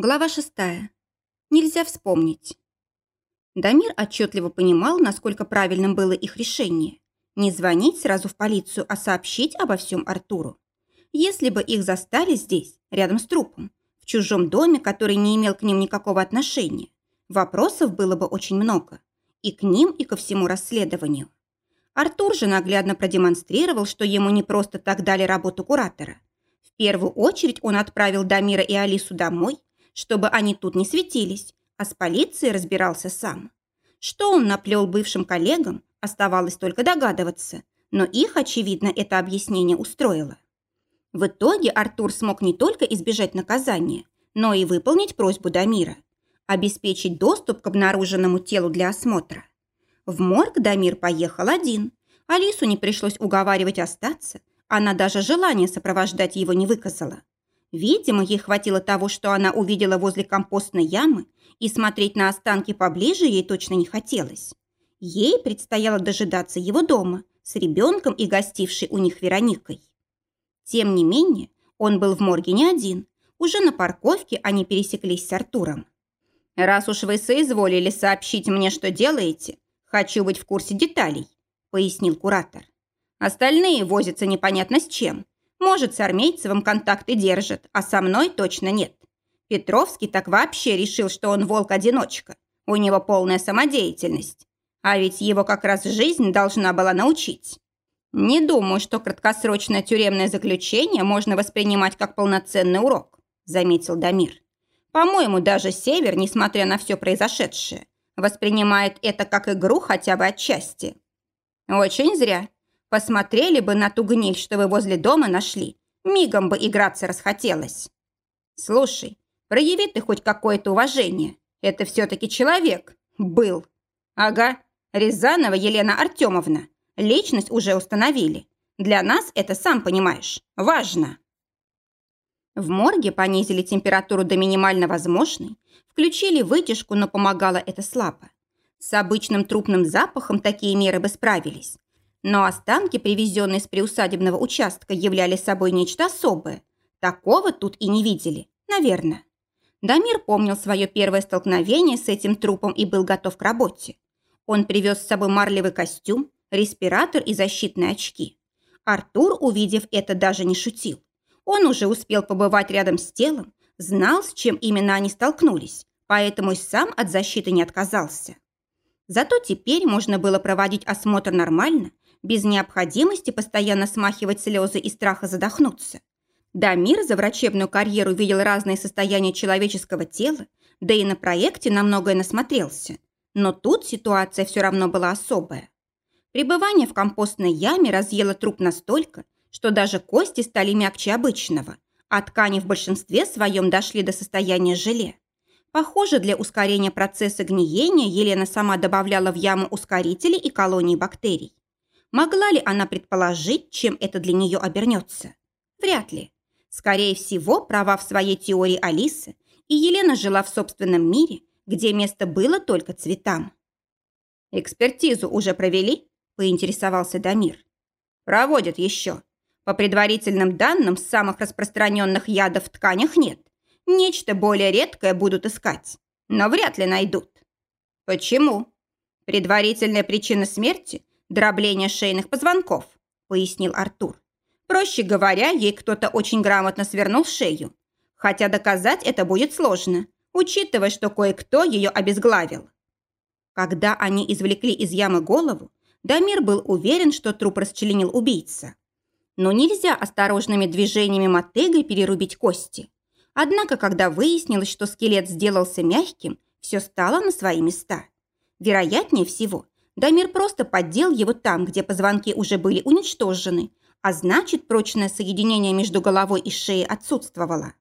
Глава шестая. Нельзя вспомнить. Дамир отчетливо понимал, насколько правильным было их решение. Не звонить сразу в полицию, а сообщить обо всем Артуру. Если бы их застали здесь, рядом с трупом, в чужом доме, который не имел к ним никакого отношения, вопросов было бы очень много. И к ним, и ко всему расследованию. Артур же наглядно продемонстрировал, что ему не просто так дали работу куратора. В первую очередь он отправил Дамира и Алису домой, чтобы они тут не светились, а с полицией разбирался сам. Что он наплел бывшим коллегам, оставалось только догадываться, но их, очевидно, это объяснение устроило. В итоге Артур смог не только избежать наказания, но и выполнить просьбу Дамира – обеспечить доступ к обнаруженному телу для осмотра. В морг Дамир поехал один. Алису не пришлось уговаривать остаться, она даже желания сопровождать его не выказала. Видимо, ей хватило того, что она увидела возле компостной ямы, и смотреть на останки поближе ей точно не хотелось. Ей предстояло дожидаться его дома с ребенком и гостившей у них Вероникой. Тем не менее, он был в морге не один. Уже на парковке они пересеклись с Артуром. «Раз уж вы соизволили сообщить мне, что делаете, хочу быть в курсе деталей», пояснил куратор. «Остальные возятся непонятно с чем, может, с Армейцевым контакты держит, а со мной точно нет. Петровский так вообще решил, что он волк-одиночка. У него полная самодеятельность. А ведь его как раз жизнь должна была научить. Не думаю, что краткосрочное тюремное заключение можно воспринимать как полноценный урок, заметил Дамир. По-моему, даже Север, несмотря на все произошедшее, воспринимает это как игру хотя бы отчасти. Очень зря. Посмотрели бы на ту гниль, что вы возле дома нашли. Мигом бы играться расхотелось. Слушай, прояви ты хоть какое-то уважение. Это все-таки человек. Был. Ага, Рязанова Елена Артемовна. Личность уже установили. Для нас это, сам понимаешь, важно. В морге понизили температуру до минимально возможной, включили вытяжку, но помогало это слабо. С обычным трупным запахом такие меры бы справились. Но останки, привезенные с приусадебного участка, являли собой нечто особое. Такого тут и не видели, наверное. Дамир помнил свое первое столкновение с этим трупом и был готов к работе. Он привез с собой марлевый костюм, респиратор и защитные очки. Артур, увидев это, даже не шутил. Он уже успел побывать рядом с телом, знал, с чем именно они столкнулись, поэтому и сам от защиты не отказался. Зато теперь можно было проводить осмотр нормально, без необходимости постоянно смахивать слезы и страха задохнуться. Дамир за врачебную карьеру видел разные состояния человеческого тела, да и на проекте на многое насмотрелся. Но тут ситуация все равно была особая. Пребывание в компостной яме разъело труп настолько, что даже кости стали мягче обычного, а ткани в большинстве своем дошли до состояния желе. Похоже, для ускорения процесса гниения Елена сама добавляла в яму ускорители и колонии бактерий. Могла ли она предположить, чем это для нее обернется? Вряд ли. Скорее всего, права в своей теории Алисы, и Елена жила в собственном мире, где место было только цветам. «Экспертизу уже провели?» – поинтересовался Дамир. «Проводят еще. По предварительным данным, самых распространенных ядов в тканях нет. Нечто более редкое будут искать, но вряд ли найдут». «Почему?» Предварительная причина смерти дробление шейных позвонков», – пояснил Артур. «Проще говоря, ей кто-то очень грамотно свернул шею. Хотя доказать это будет сложно, учитывая, что кое-кто ее обезглавил». Когда они извлекли из ямы голову, Дамир был уверен, что труп расчленил убийца. Но нельзя осторожными движениями мотыгой перерубить кости. Однако, когда выяснилось, что скелет сделался мягким, все стало на свои места. Вероятнее всего, Дамир просто поддел его там, где позвонки уже были уничтожены, а значит, прочное соединение между головой и шеей отсутствовало.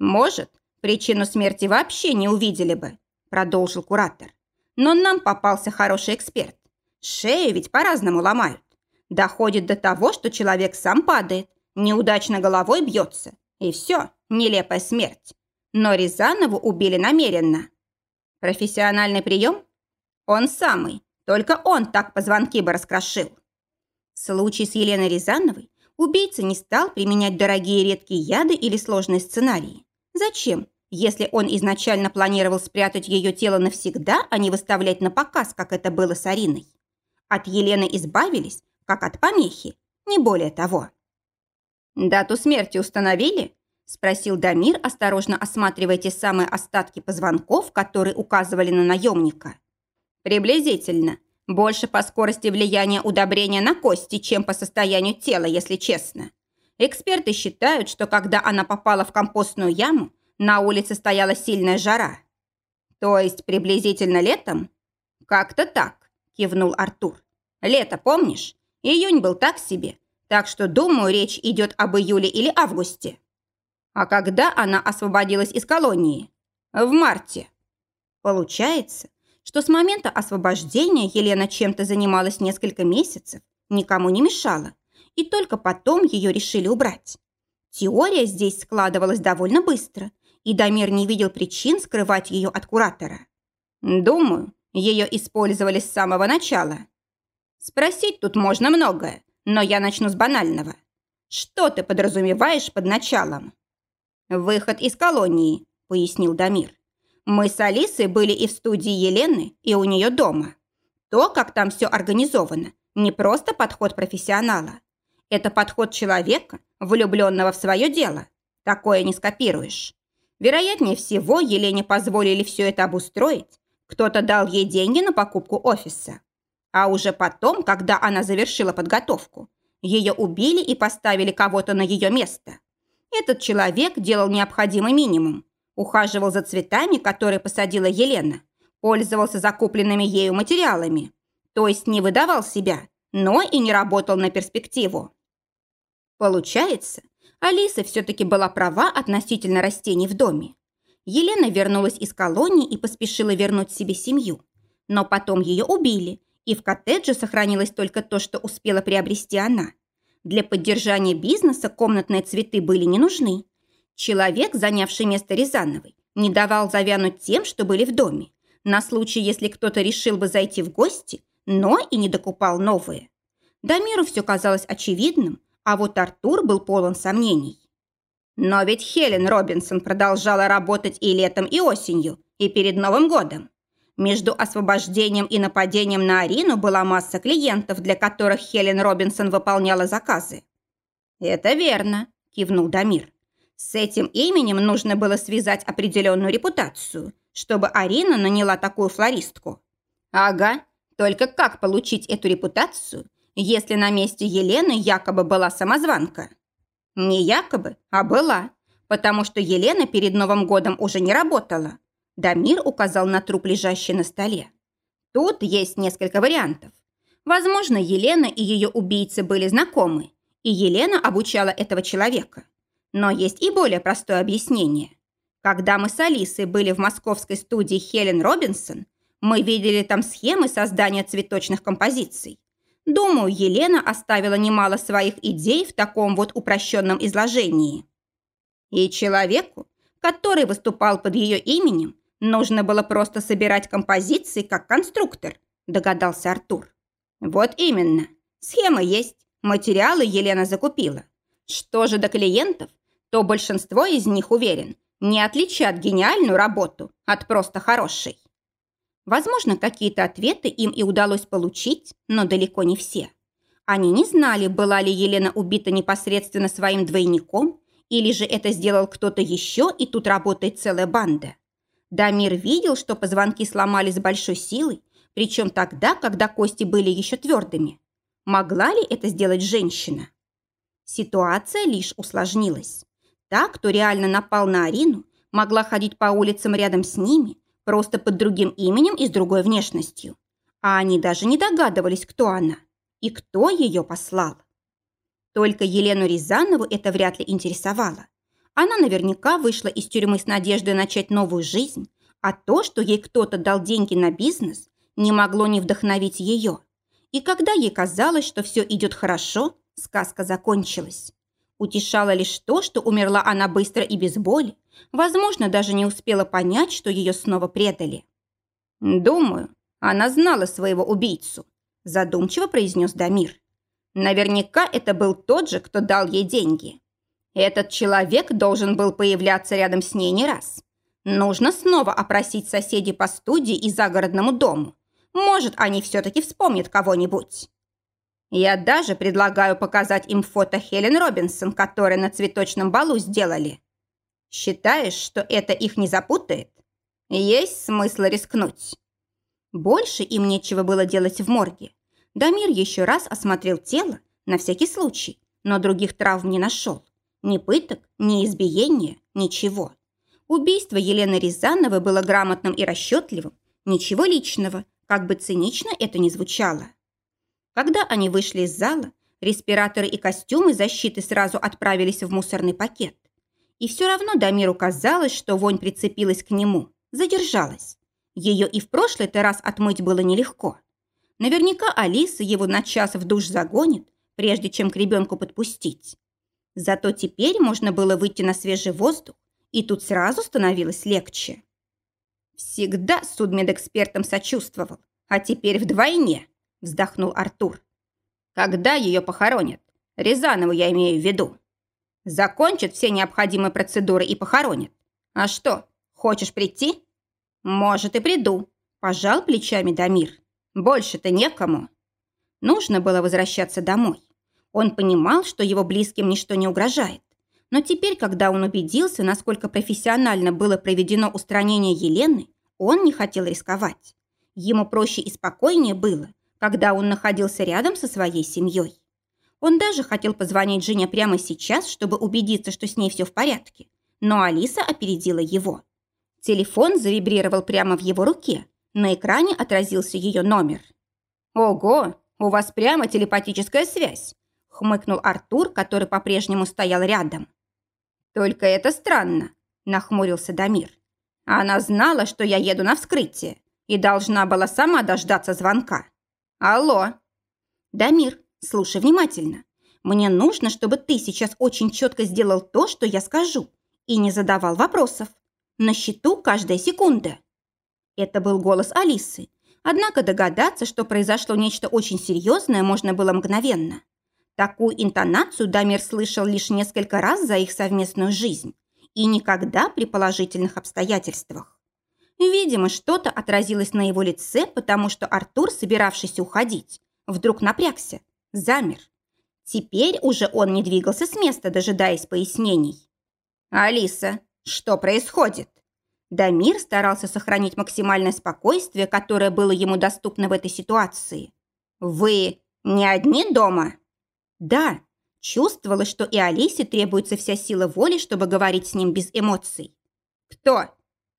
«Может, причину смерти вообще не увидели бы», – продолжил куратор. «Но нам попался хороший эксперт. Шею ведь по-разному ломают. Доходит до того, что человек сам падает, неудачно головой бьется, и все, нелепая смерть. Но Рязанову убили намеренно. Профессиональный прием? Он самый, только он так позвонки бы раскрошил. В случае с Еленой Рязановой убийца не стал применять дорогие редкие яды или сложные сценарии. Зачем? если он изначально планировал спрятать ее тело навсегда, а не выставлять на показ, как это было с Ариной. От Елены избавились, как от помехи, не более того. «Дату смерти установили?» – спросил Дамир, осторожно осматривая те самые остатки позвонков, которые указывали на наемника. «Приблизительно. Больше по скорости влияния удобрения на кости, чем по состоянию тела, если честно. Эксперты считают, что когда она попала в компостную яму, на улице стояла сильная жара. То есть приблизительно летом? Как-то так, кивнул Артур. Лето, помнишь? Июнь был так себе. Так что, думаю, речь идет об июле или августе. А когда она освободилась из колонии? В марте. Получается, что с момента освобождения Елена чем-то занималась несколько месяцев, никому не мешала, и только потом ее решили убрать. Теория здесь складывалась довольно быстро, и Дамир не видел причин скрывать ее от куратора. Думаю, ее использовали с самого начала. Спросить тут можно многое, но я начну с банального. Что ты подразумеваешь под началом? Выход из колонии, пояснил Дамир. Мы с Алисой были и в студии Елены, и у нее дома. То, как там все организовано, не просто подход профессионала. Это подход человека, влюбленного в свое дело. Такое не скопируешь. Вероятнее всего, Елене позволили все это обустроить. Кто-то дал ей деньги на покупку офиса. А уже потом, когда она завершила подготовку, ее убили и поставили кого-то на ее место. Этот человек делал необходимый минимум. Ухаживал за цветами, которые посадила Елена. Пользовался закупленными ею материалами. То есть не выдавал себя, но и не работал на перспективу. Получается, Алиса все-таки была права относительно растений в доме. Елена вернулась из колонии и поспешила вернуть себе семью. Но потом ее убили, и в коттедже сохранилось только то, что успела приобрести она. Для поддержания бизнеса комнатные цветы были не нужны. Человек, занявший место Рязановой, не давал завянуть тем, что были в доме, на случай, если кто-то решил бы зайти в гости, но и не докупал новые. Дамиру все казалось очевидным, а вот Артур был полон сомнений. Но ведь Хелен Робинсон продолжала работать и летом, и осенью, и перед Новым годом. Между освобождением и нападением на Арину была масса клиентов, для которых Хелен Робинсон выполняла заказы. «Это верно», – кивнул Дамир. «С этим именем нужно было связать определенную репутацию, чтобы Арина наняла такую флористку». «Ага, только как получить эту репутацию, если на месте Елены якобы была самозванка. Не якобы, а была, потому что Елена перед Новым годом уже не работала. Дамир указал на труп, лежащий на столе. Тут есть несколько вариантов. Возможно, Елена и ее убийцы были знакомы, и Елена обучала этого человека. Но есть и более простое объяснение. Когда мы с Алисой были в московской студии Хелен Робинсон, мы видели там схемы создания цветочных композиций. Думаю, Елена оставила немало своих идей в таком вот упрощенном изложении. И человеку, который выступал под ее именем, нужно было просто собирать композиции как конструктор, догадался Артур. Вот именно. Схема есть, материалы Елена закупила. Что же до клиентов, то большинство из них, уверен, не отличат гениальную работу от просто хорошей. Возможно, какие-то ответы им и удалось получить, но далеко не все. Они не знали, была ли Елена убита непосредственно своим двойником, или же это сделал кто-то еще, и тут работает целая банда. Дамир видел, что позвонки сломали с большой силой, причем тогда, когда кости были еще твердыми. Могла ли это сделать женщина? Ситуация лишь усложнилась. Та, кто реально напал на Арину, могла ходить по улицам рядом с ними, просто под другим именем и с другой внешностью. А они даже не догадывались, кто она и кто ее послал. Только Елену Рязанову это вряд ли интересовало. Она наверняка вышла из тюрьмы с надеждой начать новую жизнь, а то, что ей кто-то дал деньги на бизнес, не могло не вдохновить ее. И когда ей казалось, что все идет хорошо, сказка закончилась. Утешало лишь то, что умерла она быстро и без боли, возможно, даже не успела понять, что ее снова предали. «Думаю, она знала своего убийцу», задумчиво произнес Дамир. «Наверняка это был тот же, кто дал ей деньги. Этот человек должен был появляться рядом с ней не раз. Нужно снова опросить соседей по студии и загородному дому. Может, они все-таки вспомнят кого-нибудь. Я даже предлагаю показать им фото Хелен Робинсон, которое на цветочном балу сделали. Считаешь, что это их не запутает? Есть смысл рискнуть. Больше им нечего было делать в морге. Дамир еще раз осмотрел тело, на всякий случай, но других травм не нашел. Ни пыток, ни избиения, ничего. Убийство Елены Рязановой было грамотным и расчетливым, ничего личного, как бы цинично это ни звучало. Когда они вышли из зала, респираторы и костюмы защиты сразу отправились в мусорный пакет. И все равно Дамиру казалось, что вонь прицепилась к нему, задержалась. Ее и в прошлый-то раз отмыть было нелегко. Наверняка Алиса его на час в душ загонит, прежде чем к ребенку подпустить. Зато теперь можно было выйти на свежий воздух, и тут сразу становилось легче. Всегда судмедэкспертом сочувствовал, а теперь вдвойне, вздохнул Артур. Когда ее похоронят? Рязанову я имею в виду. Закончат все необходимые процедуры и похоронят. А что, хочешь прийти? Может, и приду, пожал плечами Дамир. Больше-то некому. Нужно было возвращаться домой. Он понимал, что его близким ничто не угрожает. Но теперь, когда он убедился, насколько профессионально было проведено устранение Елены, он не хотел рисковать. Ему проще и спокойнее было, когда он находился рядом со своей семьей. Он даже хотел позвонить жене прямо сейчас, чтобы убедиться, что с ней все в порядке. Но Алиса опередила его. Телефон завибрировал прямо в его руке. На экране отразился ее номер. «Ого, у вас прямо телепатическая связь!» хмыкнул Артур, который по-прежнему стоял рядом. «Только это странно», – нахмурился Дамир. «Она знала, что я еду на вскрытие и должна была сама дождаться звонка. Алло!» «Дамир, слушай внимательно. Мне нужно, чтобы ты сейчас очень четко сделал то, что я скажу, и не задавал вопросов. На счету каждая секунда». Это был голос Алисы. Однако догадаться, что произошло нечто очень серьезное, можно было мгновенно. Такую интонацию Дамир слышал лишь несколько раз за их совместную жизнь и никогда при положительных обстоятельствах. Видимо, что-то отразилось на его лице, потому что Артур, собиравшийся уходить, вдруг напрягся, замер. Теперь уже он не двигался с места, дожидаясь пояснений. «Алиса, что происходит?» Дамир старался сохранить максимальное спокойствие, которое было ему доступно в этой ситуации. «Вы не одни дома?» Да, чувствовала, что и Алисе требуется вся сила воли, чтобы говорить с ним без эмоций. «Кто?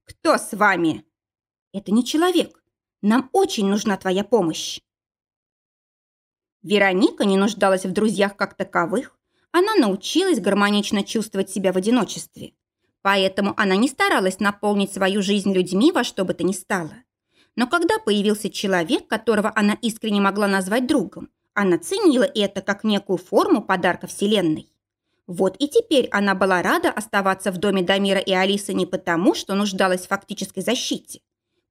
Кто с вами?» «Это не человек. Нам очень нужна твоя помощь». Вероника не нуждалась в друзьях как таковых. Она научилась гармонично чувствовать себя в одиночестве. Поэтому она не старалась наполнить свою жизнь людьми во что бы то ни стало. Но когда появился человек, которого она искренне могла назвать другом, она ценила это как некую форму подарка Вселенной. Вот и теперь она была рада оставаться в доме Дамира и Алисы не потому, что нуждалась в фактической защите.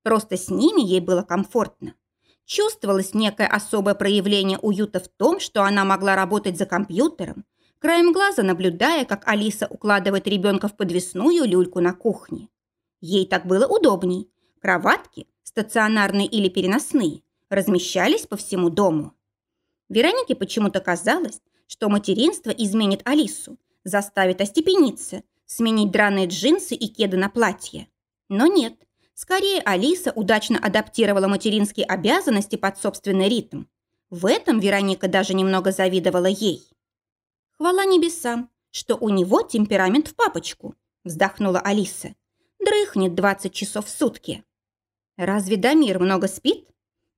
Просто с ними ей было комфортно. Чувствовалось некое особое проявление уюта в том, что она могла работать за компьютером, краем глаза наблюдая, как Алиса укладывает ребенка в подвесную люльку на кухне. Ей так было удобней. Кроватки, стационарные или переносные, размещались по всему дому. Веронике почему-то казалось, что материнство изменит Алису, заставит остепениться, сменить драные джинсы и кеды на платье. Но нет, скорее Алиса удачно адаптировала материнские обязанности под собственный ритм. В этом Вероника даже немного завидовала ей. «Хвала небесам, что у него темперамент в папочку», вздохнула Алиса. «Дрыхнет 20 часов в сутки». «Разве Дамир много спит?»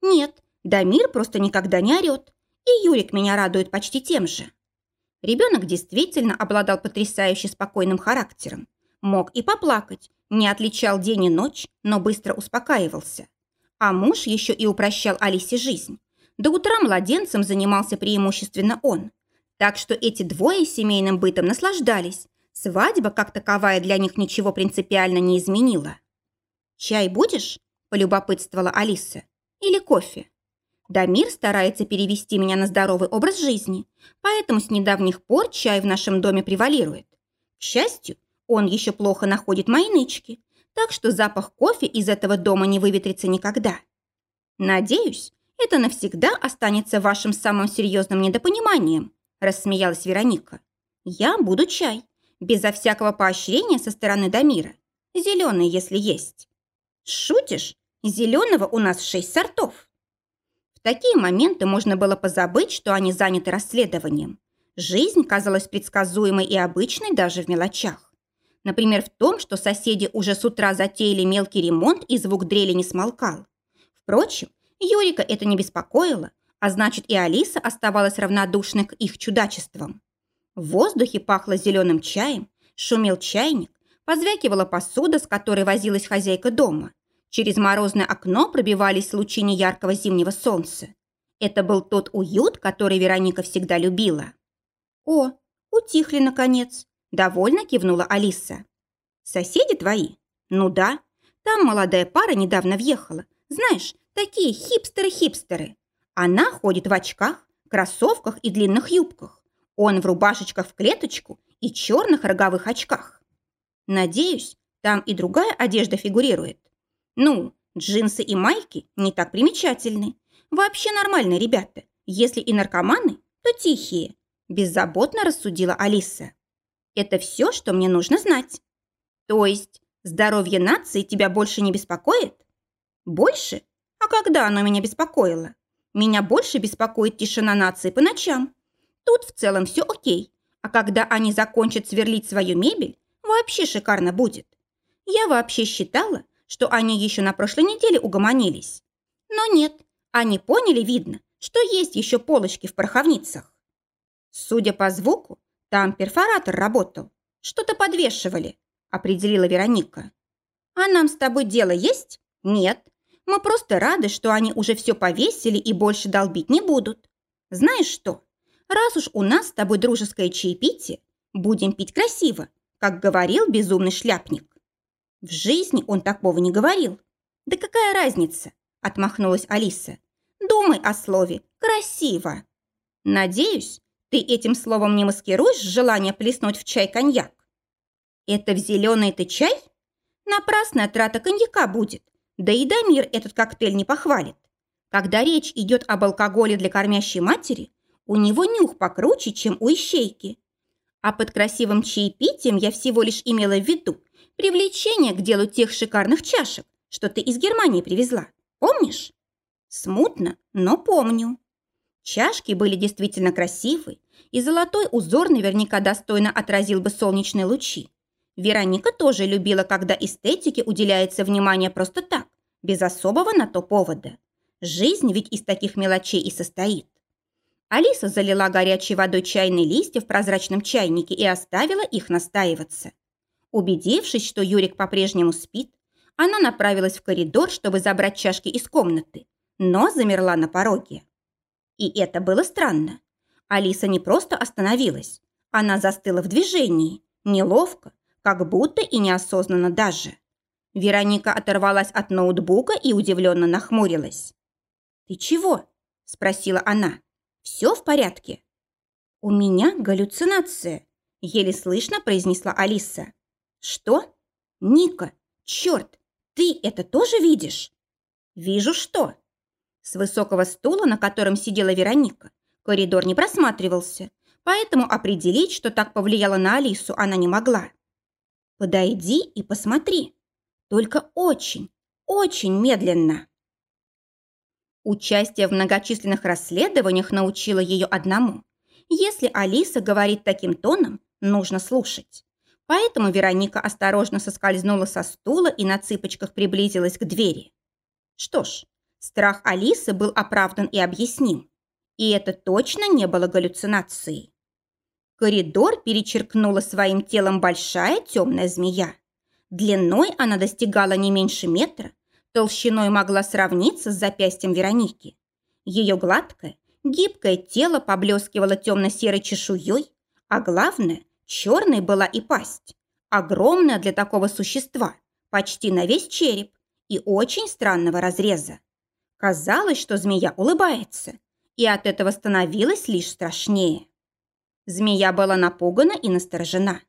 «Нет, Дамир просто никогда не орет. И Юрик меня радует почти тем же. Ребенок действительно обладал потрясающе спокойным характером. Мог и поплакать, не отличал день и ночь, но быстро успокаивался. А муж еще и упрощал Алисе жизнь. До утра младенцем занимался преимущественно он. Так что эти двое семейным бытом наслаждались. Свадьба, как таковая, для них ничего принципиально не изменила. «Чай будешь?» – полюбопытствовала Алиса. «Или кофе?» Дамир старается перевести меня на здоровый образ жизни, поэтому с недавних пор чай в нашем доме превалирует. К счастью, он еще плохо находит мои нычки, так что запах кофе из этого дома не выветрится никогда. Надеюсь, это навсегда останется вашим самым серьезным недопониманием, рассмеялась Вероника. Я буду чай, безо всякого поощрения со стороны Дамира. Зеленый, если есть. Шутишь? Зеленого у нас шесть сортов. В такие моменты можно было позабыть, что они заняты расследованием. Жизнь казалась предсказуемой и обычной даже в мелочах. Например, в том, что соседи уже с утра затеяли мелкий ремонт и звук дрели не смолкал. Впрочем, Юрика это не беспокоило, а значит и Алиса оставалась равнодушной к их чудачествам. В воздухе пахло зеленым чаем, шумел чайник, позвякивала посуда, с которой возилась хозяйка дома. Через морозное окно пробивались лучи неяркого зимнего солнца. Это был тот уют, который Вероника всегда любила. «О, утихли, наконец!» – довольно кивнула Алиса. «Соседи твои?» «Ну да. Там молодая пара недавно въехала. Знаешь, такие хипстеры-хипстеры. Она ходит в очках, кроссовках и длинных юбках. Он в рубашечках в клеточку и черных роговых очках. Надеюсь, там и другая одежда фигурирует. Ну, джинсы и майки не так примечательны. Вообще нормальные ребята. Если и наркоманы, то тихие. Беззаботно рассудила Алиса. Это все, что мне нужно знать. То есть здоровье нации тебя больше не беспокоит? Больше? А когда оно меня беспокоило? Меня больше беспокоит тишина нации по ночам. Тут в целом все окей. А когда они закончат сверлить свою мебель, вообще шикарно будет. Я вообще считала, что они еще на прошлой неделе угомонились. Но нет, они поняли, видно, что есть еще полочки в пороховницах. Судя по звуку, там перфоратор работал. Что-то подвешивали, определила Вероника. А нам с тобой дело есть? Нет. Мы просто рады, что они уже все повесили и больше долбить не будут. Знаешь что, раз уж у нас с тобой дружеское чаепитие, будем пить красиво, как говорил безумный шляпник. В жизни он такого не говорил. Да какая разница? Отмахнулась Алиса. Думай о слове «красиво». Надеюсь, ты этим словом не маскируешь желание плеснуть в чай коньяк? Это в зеленый ты чай? Напрасная трата коньяка будет. Да и Дамир этот коктейль не похвалит. Когда речь идет об алкоголе для кормящей матери, у него нюх покруче, чем у ищейки. А под красивым чаепитием я всего лишь имела в виду привлечение к делу тех шикарных чашек, что ты из Германии привезла. Помнишь? Смутно, но помню. Чашки были действительно красивые, и золотой узор наверняка достойно отразил бы солнечные лучи. Вероника тоже любила, когда эстетике уделяется внимание просто так, без особого на то повода. Жизнь ведь из таких мелочей и состоит. Алиса залила горячей водой чайные листья в прозрачном чайнике и оставила их настаиваться. Убедившись, что Юрик по-прежнему спит, она направилась в коридор, чтобы забрать чашки из комнаты, но замерла на пороге. И это было странно. Алиса не просто остановилась, она застыла в движении, неловко, как будто и неосознанно даже. Вероника оторвалась от ноутбука и удивленно нахмурилась. «Ты чего?» – спросила она. «Все в порядке?» «У меня галлюцинация», – еле слышно произнесла Алиса. «Что? Ника, черт, ты это тоже видишь?» «Вижу что?» С высокого стула, на котором сидела Вероника, коридор не просматривался, поэтому определить, что так повлияло на Алису, она не могла. «Подойди и посмотри. Только очень, очень медленно». Участие в многочисленных расследованиях научило ее одному. Если Алиса говорит таким тоном, нужно слушать. Поэтому Вероника осторожно соскользнула со стула и на цыпочках приблизилась к двери. Что ж, страх Алисы был оправдан и объясним. И это точно не было галлюцинацией. Коридор перечеркнула своим телом большая темная змея. Длиной она достигала не меньше метра, толщиной могла сравниться с запястьем Вероники. Ее гладкое, гибкое тело поблескивало темно-серой чешуей, а главное, черной была и пасть. Огромная для такого существа, почти на весь череп и очень странного разреза. Казалось, что змея улыбается, и от этого становилось лишь страшнее. Змея была напугана и насторожена.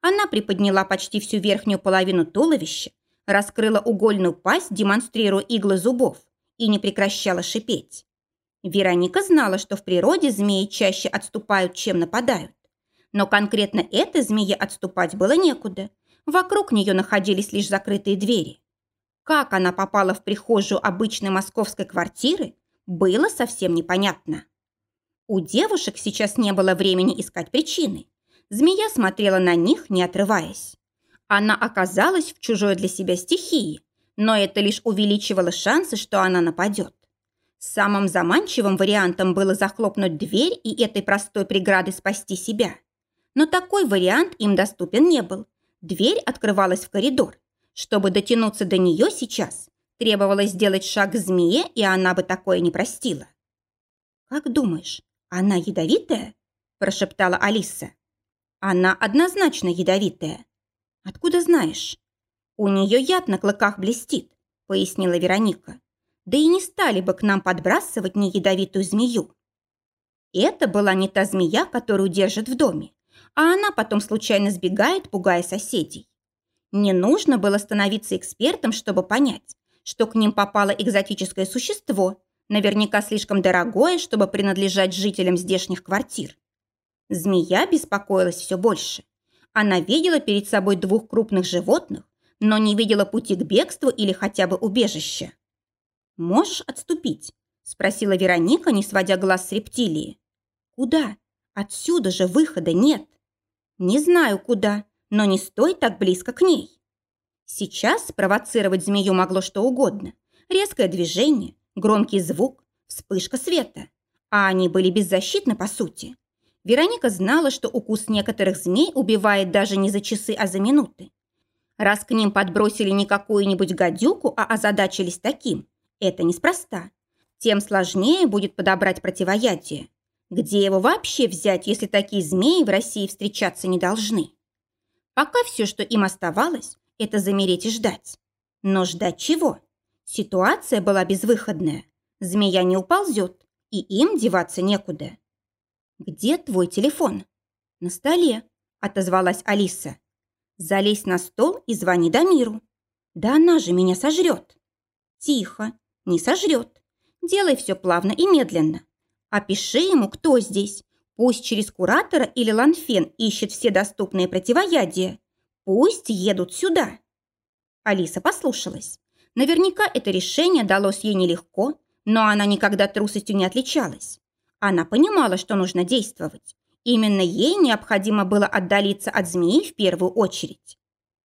Она приподняла почти всю верхнюю половину туловища, раскрыла угольную пасть, демонстрируя иглы зубов, и не прекращала шипеть. Вероника знала, что в природе змеи чаще отступают, чем нападают. Но конкретно этой змее отступать было некуда. Вокруг нее находились лишь закрытые двери. Как она попала в прихожую обычной московской квартиры, было совсем непонятно. У девушек сейчас не было времени искать причины. Змея смотрела на них, не отрываясь. Она оказалась в чужой для себя стихии, но это лишь увеличивало шансы, что она нападет. Самым заманчивым вариантом было захлопнуть дверь и этой простой преградой спасти себя. Но такой вариант им доступен не был. Дверь открывалась в коридор. Чтобы дотянуться до нее сейчас, требовалось сделать шаг к змее, и она бы такое не простила. «Как думаешь, она ядовитая?» – прошептала Алиса. «Она однозначно ядовитая. Откуда знаешь?» «У нее яд на клыках блестит», – пояснила Вероника. «Да и не стали бы к нам подбрасывать неядовитую змею». Это была не та змея, которую держат в доме, а она потом случайно сбегает, пугая соседей. Не нужно было становиться экспертом, чтобы понять, что к ним попало экзотическое существо, наверняка слишком дорогое, чтобы принадлежать жителям здешних квартир. Змея беспокоилась все больше. Она видела перед собой двух крупных животных, но не видела пути к бегству или хотя бы убежища. «Можешь отступить?» – спросила Вероника, не сводя глаз с рептилии. «Куда? Отсюда же выхода нет». «Не знаю, куда, но не стой так близко к ней». Сейчас спровоцировать змею могло что угодно. Резкое движение, громкий звук, вспышка света. А они были беззащитны по сути. Вероника знала, что укус некоторых змей убивает даже не за часы, а за минуты. Раз к ним подбросили не какую-нибудь гадюку, а озадачились таким, это неспроста. Тем сложнее будет подобрать противоядие. Где его вообще взять, если такие змеи в России встречаться не должны? Пока все, что им оставалось, это замереть и ждать. Но ждать чего? Ситуация была безвыходная. Змея не уползет, и им деваться некуда. «Где твой телефон?» «На столе», – отозвалась Алиса. «Залезь на стол и звони Дамиру». «Да она же меня сожрет». «Тихо, не сожрет. Делай все плавно и медленно. Опиши ему, кто здесь. Пусть через куратора или ланфен ищет все доступные противоядия. Пусть едут сюда». Алиса послушалась. Наверняка это решение далось ей нелегко, но она никогда трусостью не отличалась. Она понимала, что нужно действовать. Именно ей необходимо было отдалиться от змеи в первую очередь.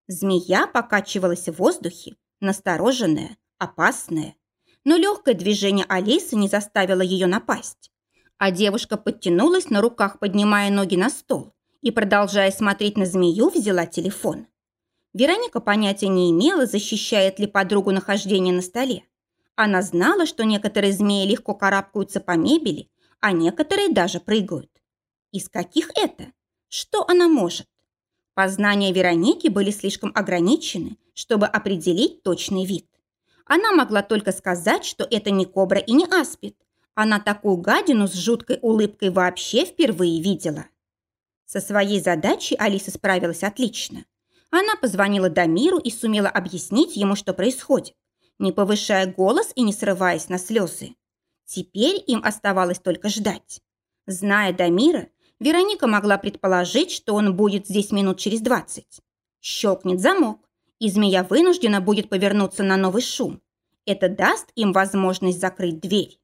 Змея покачивалась в воздухе, настороженная, опасная. Но легкое движение Алисы не заставило ее напасть. А девушка подтянулась на руках, поднимая ноги на стол, и, продолжая смотреть на змею, взяла телефон. Вероника понятия не имела, защищает ли подругу нахождение на столе. Она знала, что некоторые змеи легко карабкаются по мебели а некоторые даже прыгают. Из каких это? Что она может? Познания Вероники были слишком ограничены, чтобы определить точный вид. Она могла только сказать, что это не кобра и не аспид. Она такую гадину с жуткой улыбкой вообще впервые видела. Со своей задачей Алиса справилась отлично. Она позвонила Дамиру и сумела объяснить ему, что происходит, не повышая голос и не срываясь на слезы. Теперь им оставалось только ждать. Зная Дамира, Вероника могла предположить, что он будет здесь минут через двадцать. Щелкнет замок, и змея вынуждена будет повернуться на новый шум. Это даст им возможность закрыть дверь.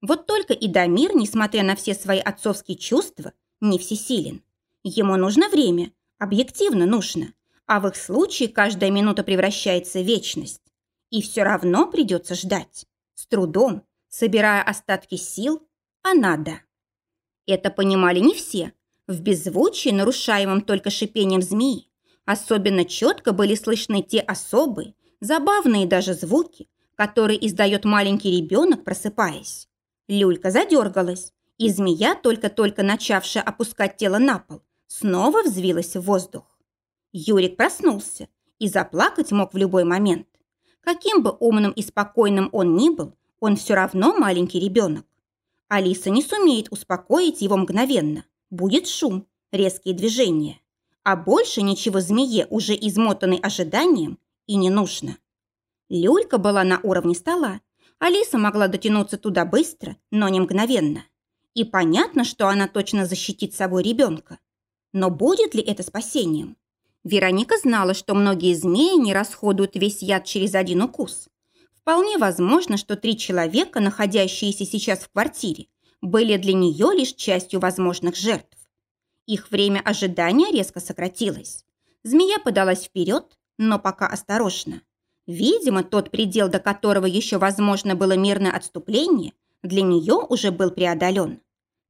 Вот только и Дамир, несмотря на все свои отцовские чувства, не всесилен. Ему нужно время, объективно нужно, а в их случае каждая минута превращается в вечность. И все равно придется ждать. С трудом, собирая остатки сил, а надо. Это понимали не все. В беззвучии, нарушаемом только шипением змеи, особенно четко были слышны те особые, забавные даже звуки, которые издает маленький ребенок, просыпаясь. Люлька задергалась, и змея, только-только начавшая опускать тело на пол, снова взвилась в воздух. Юрик проснулся и заплакать мог в любой момент. Каким бы умным и спокойным он ни был, он все равно маленький ребенок. Алиса не сумеет успокоить его мгновенно. Будет шум, резкие движения. А больше ничего змее, уже измотанной ожиданием, и не нужно. Люлька была на уровне стола. Алиса могла дотянуться туда быстро, но не мгновенно. И понятно, что она точно защитит собой ребенка. Но будет ли это спасением? Вероника знала, что многие змеи не расходуют весь яд через один укус. Вполне возможно, что три человека, находящиеся сейчас в квартире, были для нее лишь частью возможных жертв. Их время ожидания резко сократилось. Змея подалась вперед, но пока осторожно. Видимо, тот предел, до которого еще возможно было мирное отступление, для нее уже был преодолен.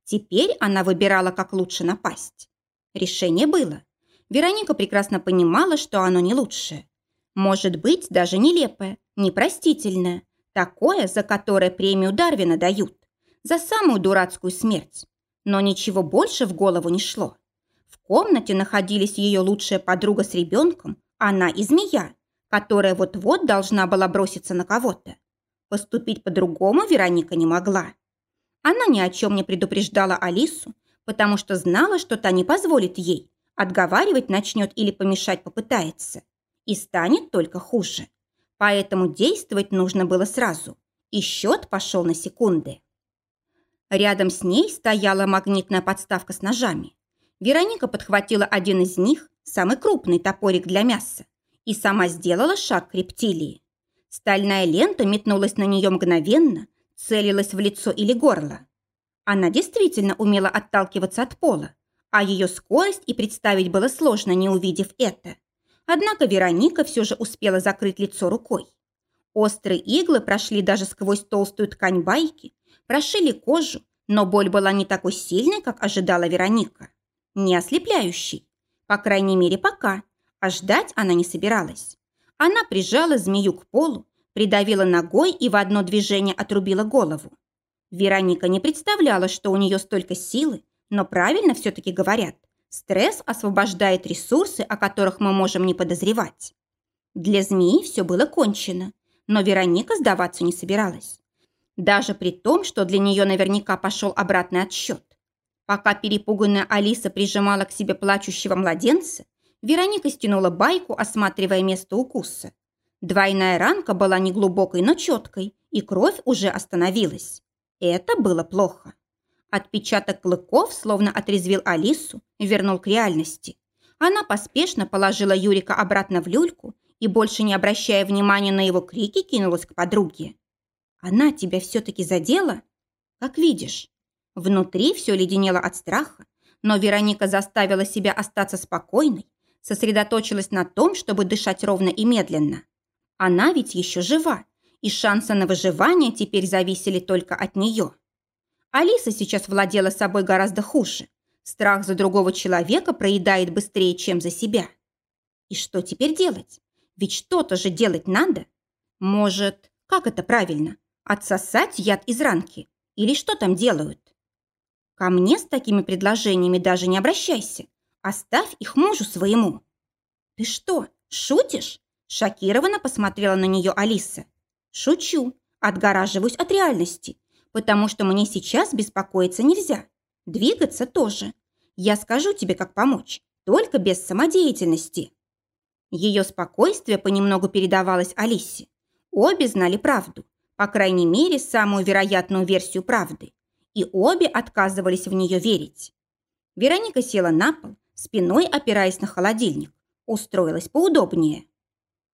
Теперь она выбирала, как лучше напасть. Решение было. Вероника прекрасно понимала, что оно не лучшее. Может быть, даже нелепое, непростительное. Такое, за которое премию Дарвина дают. За самую дурацкую смерть. Но ничего больше в голову не шло. В комнате находились ее лучшая подруга с ребенком, она и змея, которая вот-вот должна была броситься на кого-то. Поступить по-другому Вероника не могла. Она ни о чем не предупреждала Алису, потому что знала, что та не позволит ей, отговаривать начнет или помешать попытается. И станет только хуже. Поэтому действовать нужно было сразу. И счет пошел на секунды. Рядом с ней стояла магнитная подставка с ножами. Вероника подхватила один из них, самый крупный топорик для мяса, и сама сделала шаг к рептилии. Стальная лента метнулась на нее мгновенно, целилась в лицо или горло. Она действительно умела отталкиваться от пола, а ее скорость и представить было сложно, не увидев это. Однако Вероника все же успела закрыть лицо рукой. Острые иглы прошли даже сквозь толстую ткань байки, прошили кожу, но боль была не такой сильной, как ожидала Вероника. Не ослепляющей. По крайней мере, пока. А ждать она не собиралась. Она прижала змею к полу, придавила ногой и в одно движение отрубила голову. Вероника не представляла, что у нее столько силы, но правильно все-таки говорят. Стресс освобождает ресурсы, о которых мы можем не подозревать. Для змеи все было кончено, но Вероника сдаваться не собиралась. Даже при том, что для нее наверняка пошел обратный отсчет. Пока перепуганная Алиса прижимала к себе плачущего младенца, Вероника стянула байку, осматривая место укуса. Двойная ранка была неглубокой, но четкой, и кровь уже остановилась. Это было плохо. Отпечаток клыков словно отрезвил Алису вернул к реальности. Она поспешно положила Юрика обратно в люльку и, больше не обращая внимания на его крики, кинулась к подруге. «Она тебя все-таки задела?» «Как видишь». Внутри все леденело от страха, но Вероника заставила себя остаться спокойной сосредоточилась на том, чтобы дышать ровно и медленно. Она ведь еще жива, и шансы на выживание теперь зависели только от нее. Алиса сейчас владела собой гораздо хуже. Страх за другого человека проедает быстрее, чем за себя. И что теперь делать? Ведь что-то же делать надо. Может, как это правильно? Отсосать яд из ранки? Или что там делают? Ко мне с такими предложениями даже не обращайся. Оставь их мужу своему». «Ты что, шутишь?» Шокированно посмотрела на нее Алиса. «Шучу. Отгораживаюсь от реальности, потому что мне сейчас беспокоиться нельзя. Двигаться тоже. Я скажу тебе, как помочь, только без самодеятельности». Ее спокойствие понемногу передавалось Алисе. Обе знали правду, по крайней мере, самую вероятную версию правды, и обе отказывались в нее верить. Вероника села на пол, спиной опираясь на холодильник. Устроилась поудобнее.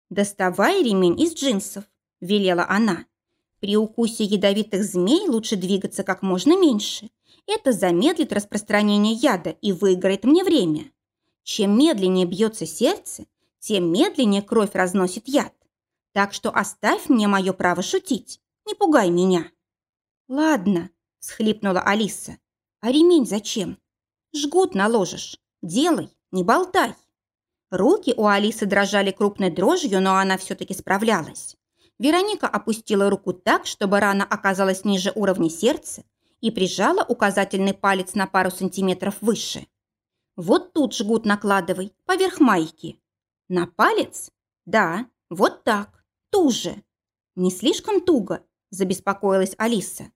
«Доставай ремень из джинсов», – велела она. «При укусе ядовитых змей лучше двигаться как можно меньше. Это замедлит распространение яда и выиграет мне время. Чем медленнее бьется сердце, тем медленнее кровь разносит яд. Так что оставь мне мое право шутить. Не пугай меня». «Ладно», – схлипнула Алиса. «А ремень зачем? Жгут наложишь. Делай, не болтай. Руки у Алисы дрожали крупной дрожью, но она все-таки справлялась. Вероника опустила руку так, чтобы рана оказалась ниже уровня сердца и прижала указательный палец на пару сантиметров выше. Вот тут жгут накладывай, поверх майки. На палец? Да, вот так, туже. Не слишком туго, забеспокоилась Алиса.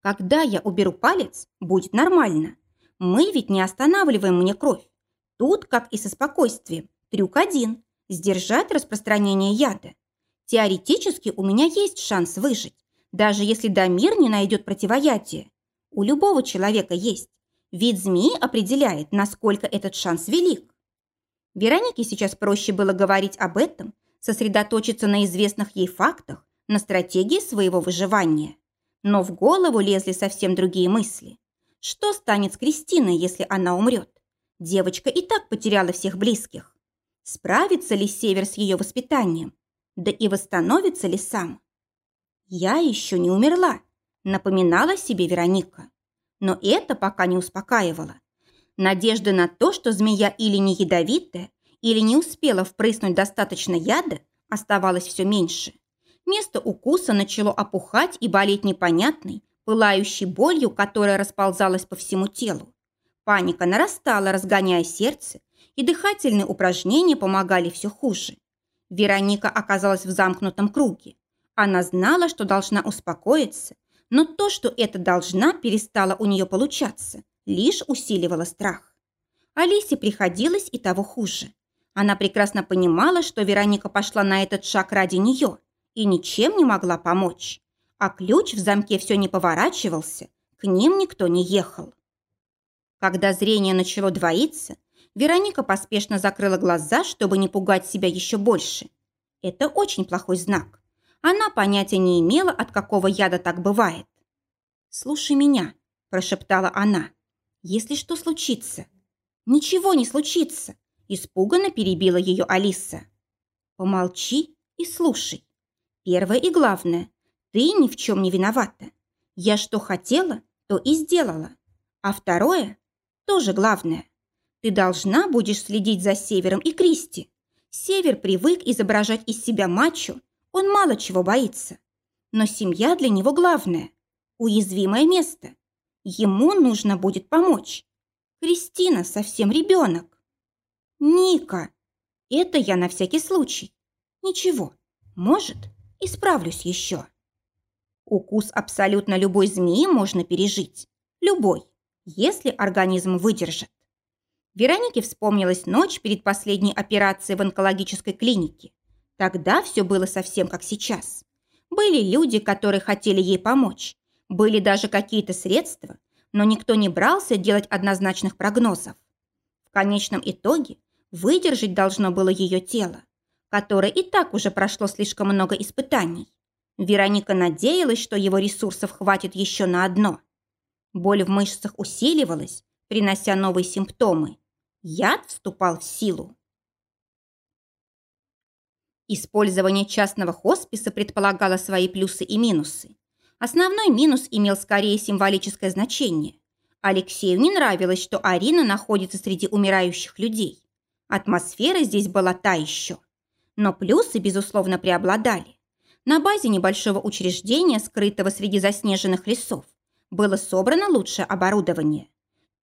Когда я уберу палец, будет нормально. Мы ведь не останавливаем мне кровь. Тут, как и со спокойствием, трюк один. Сдержать распространение яда. Теоретически у меня есть шанс выжить, даже если Дамир не найдет противоядия. У любого человека есть. Вид змеи определяет, насколько этот шанс велик. Веронике сейчас проще было говорить об этом, сосредоточиться на известных ей фактах, на стратегии своего выживания. Но в голову лезли совсем другие мысли. Что станет с Кристиной, если она умрет? Девочка и так потеряла всех близких. Справится ли Север с ее воспитанием? Да и восстановится ли сам? «Я еще не умерла», – напоминала себе Вероника. Но это пока не успокаивало. Надежды на то, что змея или не ядовитая, или не успела впрыснуть достаточно яда, оставалось все меньше. Место укуса начало опухать и болеть непонятной, пылающей болью, которая расползалась по всему телу. Паника нарастала, разгоняя сердце, и дыхательные упражнения помогали все хуже. Вероника оказалась в замкнутом круге. Она знала, что должна успокоиться, но то, что это должна, перестало у нее получаться, лишь усиливало страх. Алисе приходилось и того хуже. Она прекрасно понимала, что Вероника пошла на этот шаг ради нее и ничем не могла помочь. А ключ в замке все не поворачивался, к ним никто не ехал. Когда зрение начало двоиться, Вероника поспешно закрыла глаза, чтобы не пугать себя еще больше. Это очень плохой знак. Она понятия не имела, от какого яда так бывает. «Слушай меня», – прошептала она. «Если что случится». «Ничего не случится», – испуганно перебила ее Алиса. «Помолчи и слушай. Первое и главное, ты ни в чем не виновата. Я что хотела, то и сделала. А второе, тоже главное, ты должна будешь следить за Севером и Кристи. Север привык изображать из себя мачо он мало чего боится. Но семья для него главное. Уязвимое место. Ему нужно будет помочь. Кристина совсем ребенок. Ника. Это я на всякий случай. Ничего. Может, исправлюсь еще. Укус абсолютно любой змеи можно пережить. Любой, если организм выдержит. Веронике вспомнилась ночь перед последней операцией в онкологической клинике. Тогда все было совсем как сейчас. Были люди, которые хотели ей помочь. Были даже какие-то средства, но никто не брался делать однозначных прогнозов. В конечном итоге выдержать должно было ее тело, которое и так уже прошло слишком много испытаний. Вероника надеялась, что его ресурсов хватит еще на одно. Боль в мышцах усиливалась, принося новые симптомы. Яд вступал в силу. Использование частного хосписа предполагало свои плюсы и минусы. Основной минус имел скорее символическое значение. Алексею не нравилось, что Арина находится среди умирающих людей. Атмосфера здесь была та еще. Но плюсы, безусловно, преобладали. На базе небольшого учреждения, скрытого среди заснеженных лесов, было собрано лучшее оборудование.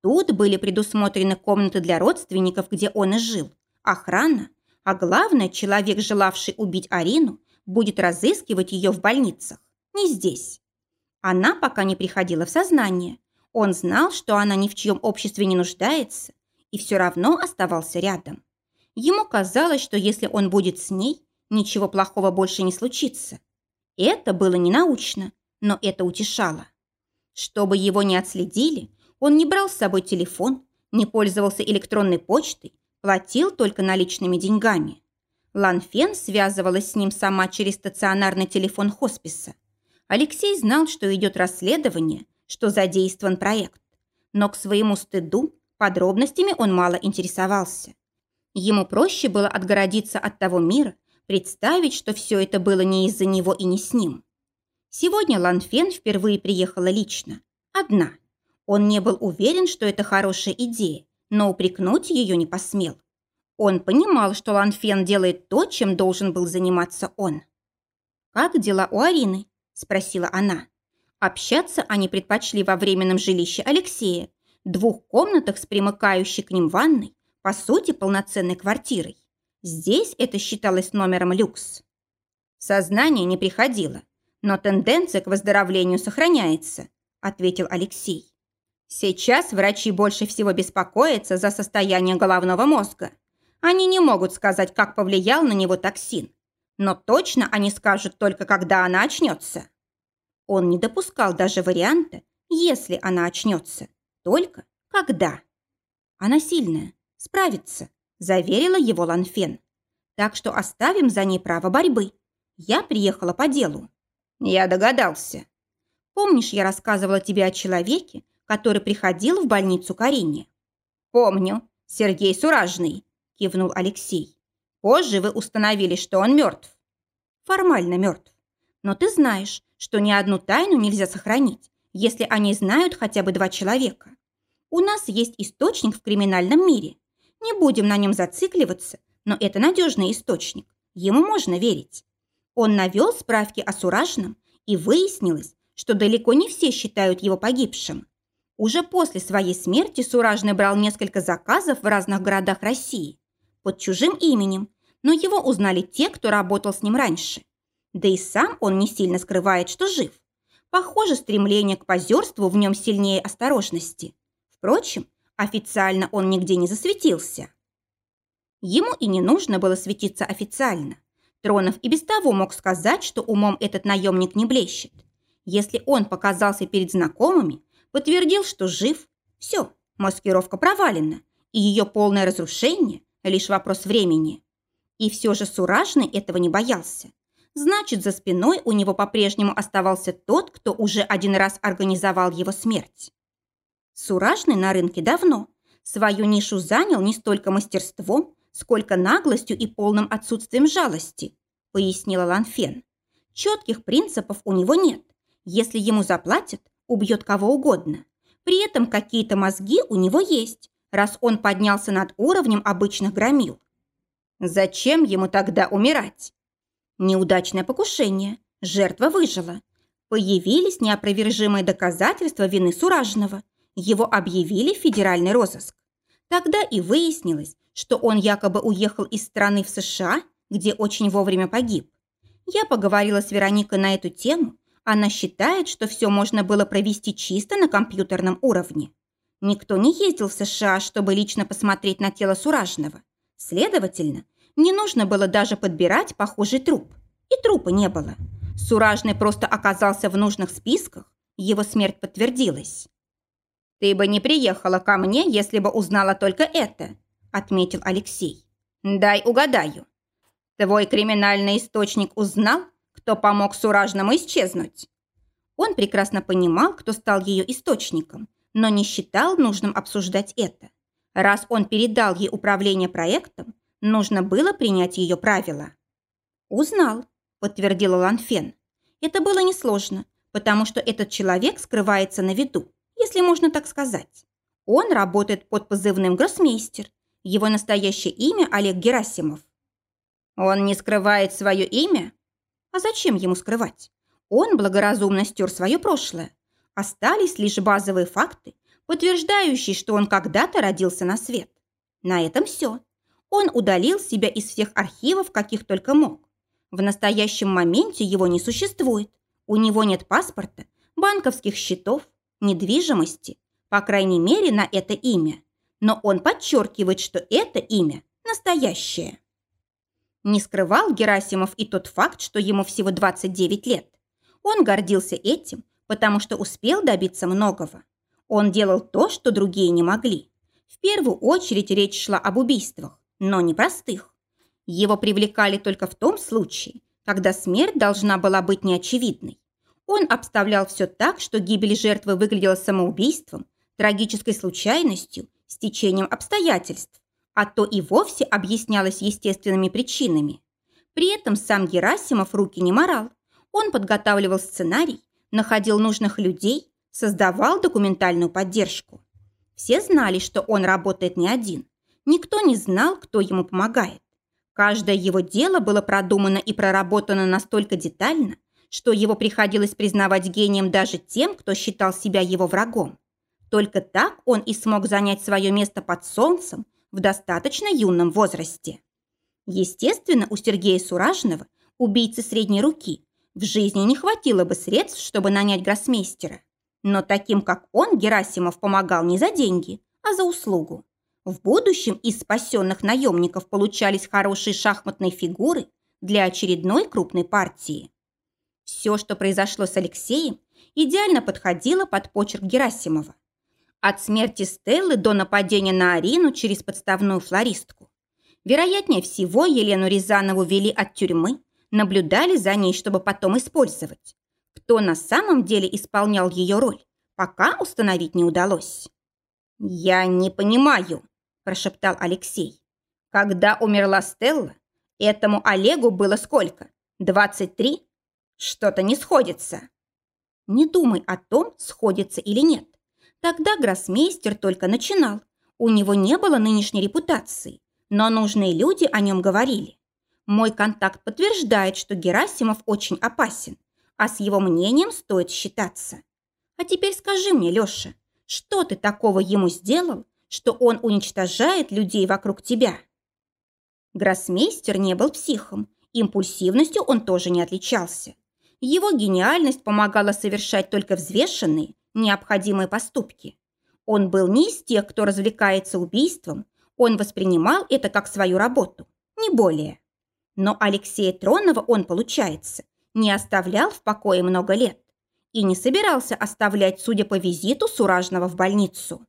Тут были предусмотрены комнаты для родственников, где он и жил, охрана, а главное, человек, желавший убить Арину, будет разыскивать ее в больницах, не здесь. Она пока не приходила в сознание. Он знал, что она ни в чьем обществе не нуждается, и все равно оставался рядом. Ему казалось, что если он будет с ней, ничего плохого больше не случится. Это было ненаучно, но это утешало. Чтобы его не отследили, он не брал с собой телефон, не пользовался электронной почтой, Платил только наличными деньгами. Ланфен связывалась с ним сама через стационарный телефон хосписа. Алексей знал, что идет расследование, что задействован проект. Но к своему стыду подробностями он мало интересовался. Ему проще было отгородиться от того мира, представить, что все это было не из-за него и не с ним. Сегодня Ланфен впервые приехала лично. Одна. Он не был уверен, что это хорошая идея, но упрекнуть ее не посмел. Он понимал, что Ланфен делает то, чем должен был заниматься он. «Как дела у Арины?» – спросила она. Общаться они предпочли во временном жилище Алексея, двух комнатах с примыкающей к ним ванной, по сути, полноценной квартирой. Здесь это считалось номером люкс. Сознание не приходило, но тенденция к выздоровлению сохраняется, ответил Алексей. Сейчас врачи больше всего беспокоятся за состояние головного мозга. Они не могут сказать, как повлиял на него токсин. Но точно они скажут только, когда она очнется. Он не допускал даже варианта, если она очнется. Только когда. Она сильная, справится, заверила его Ланфен. Так что оставим за ней право борьбы. Я приехала по делу. Я догадался. Помнишь, я рассказывала тебе о человеке, который приходил в больницу Карине? Помню. Сергей Суражный, кивнул Алексей. Позже вы установили, что он мертв. Формально мертв. Но ты знаешь, что ни одну тайну нельзя сохранить, если они знают хотя бы два человека. У нас есть источник в криминальном мире. Не будем на нем зацикливаться, но это надежный источник. Ему можно верить. Он навел справки о Суражном, и выяснилось, что далеко не все считают его погибшим. Уже после своей смерти Суражный брал несколько заказов в разных городах России под чужим именем, но его узнали те, кто работал с ним раньше. Да и сам он не сильно скрывает, что жив. Похоже, стремление к позерству в нем сильнее осторожности. Впрочем, официально он нигде не засветился. Ему и не нужно было светиться официально. Тронов и без того мог сказать, что умом этот наемник не блещет. Если он показался перед знакомыми, подтвердил, что жив, все, маскировка провалена, и ее полное разрушение – лишь вопрос времени. И все же Суражный этого не боялся. Значит, за спиной у него по-прежнему оставался тот, кто уже один раз организовал его смерть. Суражный на рынке давно. Свою нишу занял не столько мастерством, сколько наглостью и полным отсутствием жалости, пояснила Ланфен. Четких принципов у него нет. Если ему заплатят, убьет кого угодно. При этом какие-то мозги у него есть, раз он поднялся над уровнем обычных громил. Зачем ему тогда умирать? Неудачное покушение. Жертва выжила. Появились неопровержимые доказательства вины Суражного. Его объявили в федеральный розыск. Тогда и выяснилось, что он якобы уехал из страны в США, где очень вовремя погиб. Я поговорила с Вероникой на эту тему, она считает, что все можно было провести чисто на компьютерном уровне. Никто не ездил в США, чтобы лично посмотреть на тело Суражного. Следовательно, не нужно было даже подбирать похожий труп. И трупа не было. Суражный просто оказался в нужных списках, его смерть подтвердилась. «Ты бы не приехала ко мне, если бы узнала только это», отметил Алексей. «Дай угадаю. Твой криминальный источник узнал, кто помог Суражному исчезнуть. Он прекрасно понимал, кто стал ее источником, но не считал нужным обсуждать это. Раз он передал ей управление проектом, нужно было принять ее правила. «Узнал», – подтвердила Ланфен. «Это было несложно, потому что этот человек скрывается на виду, если можно так сказать. Он работает под позывным «Гроссмейстер». Его настоящее имя Олег Герасимов. «Он не скрывает свое имя?» А зачем ему скрывать? Он благоразумно стер свое прошлое. Остались лишь базовые факты, подтверждающие, что он когда-то родился на свет. На этом все. Он удалил себя из всех архивов, каких только мог. В настоящем моменте его не существует. У него нет паспорта, банковских счетов, недвижимости, по крайней мере, на это имя. Но он подчеркивает, что это имя настоящее. Не скрывал Герасимов и тот факт, что ему всего 29 лет. Он гордился этим, потому что успел добиться многого. Он делал то, что другие не могли. В первую очередь речь шла об убийствах, но не простых. Его привлекали только в том случае, когда смерть должна была быть неочевидной. Он обставлял все так, что гибель жертвы выглядела самоубийством, трагической случайностью, стечением обстоятельств а то и вовсе объяснялось естественными причинами. При этом сам Герасимов руки не морал. Он подготавливал сценарий, находил нужных людей, создавал документальную поддержку. Все знали, что он работает не один. Никто не знал, кто ему помогает. Каждое его дело было продумано и проработано настолько детально, что его приходилось признавать гением даже тем, кто считал себя его врагом. Только так он и смог занять свое место под солнцем в достаточно юном возрасте. Естественно, у Сергея Суражного, убийцы средней руки, в жизни не хватило бы средств, чтобы нанять гроссмейстера. Но таким, как он, Герасимов помогал не за деньги, а за услугу. В будущем из спасенных наемников получались хорошие шахматные фигуры для очередной крупной партии. Все, что произошло с Алексеем, идеально подходило под почерк Герасимова. От смерти Стеллы до нападения на Арину через подставную флористку. Вероятнее всего, Елену Рязанову вели от тюрьмы, наблюдали за ней, чтобы потом использовать. Кто на самом деле исполнял ее роль, пока установить не удалось. «Я не понимаю», – прошептал Алексей. «Когда умерла Стелла, этому Олегу было сколько? 23? Что-то не сходится». Не думай о том, сходится или нет. Тогда гроссмейстер только начинал. У него не было нынешней репутации но нужные люди о нем говорили. Мой контакт подтверждает, что Герасимов очень опасен, а с его мнением стоит считаться. А теперь скажи мне, Леша, что ты такого ему сделал, что он уничтожает людей вокруг тебя? Гроссмейстер не был психом, импульсивностью он тоже не отличался. Его гениальность помогала совершать только взвешенные, необходимые поступки. Он был не из тех, кто развлекается убийством, он воспринимал это как свою работу, не более. Но Алексея Тронова он, получается, не оставлял в покое много лет и не собирался оставлять, судя по визиту Суражного в больницу.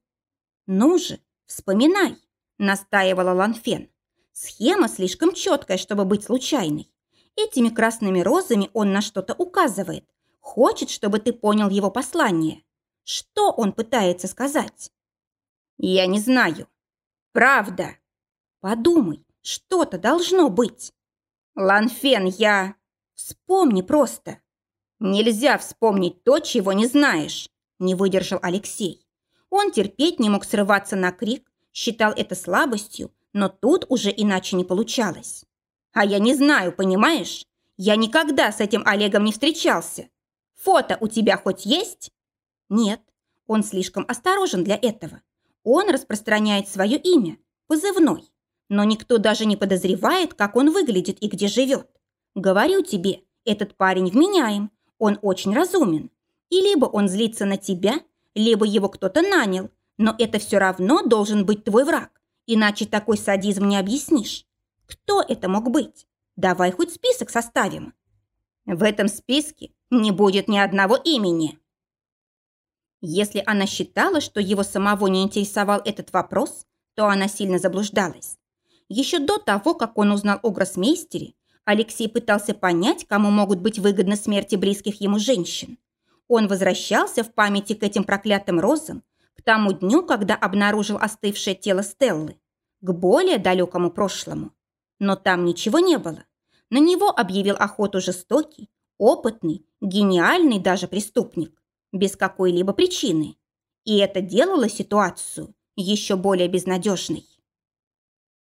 «Ну же, вспоминай», – настаивала Ланфен. «Схема слишком четкая, чтобы быть случайной. Этими красными розами он на что-то указывает. Хочет, чтобы ты понял его послание. Что он пытается сказать?» «Я не знаю», Правда. Подумай, что-то должно быть. Ланфен, я... Вспомни просто. Нельзя вспомнить то, чего не знаешь, не выдержал Алексей. Он терпеть не мог срываться на крик, считал это слабостью, но тут уже иначе не получалось. А я не знаю, понимаешь? Я никогда с этим Олегом не встречался. Фото у тебя хоть есть? Нет, он слишком осторожен для этого. Он распространяет свое имя, позывной, но никто даже не подозревает, как он выглядит и где живет. Говорю тебе, этот парень вменяем, он очень разумен. И либо он злится на тебя, либо его кто-то нанял, но это все равно должен быть твой враг, иначе такой садизм не объяснишь. Кто это мог быть? Давай хоть список составим. В этом списке не будет ни одного имени. Если она считала, что его самого не интересовал этот вопрос, то она сильно заблуждалась. Еще до того, как он узнал о гроссмейстере, Алексей пытался понять, кому могут быть выгодны смерти близких ему женщин. Он возвращался в памяти к этим проклятым розам, к тому дню, когда обнаружил остывшее тело Стеллы, к более далекому прошлому. Но там ничего не было. На него объявил охоту жестокий, опытный, гениальный даже преступник без какой-либо причины. И это делало ситуацию еще более безнадежной.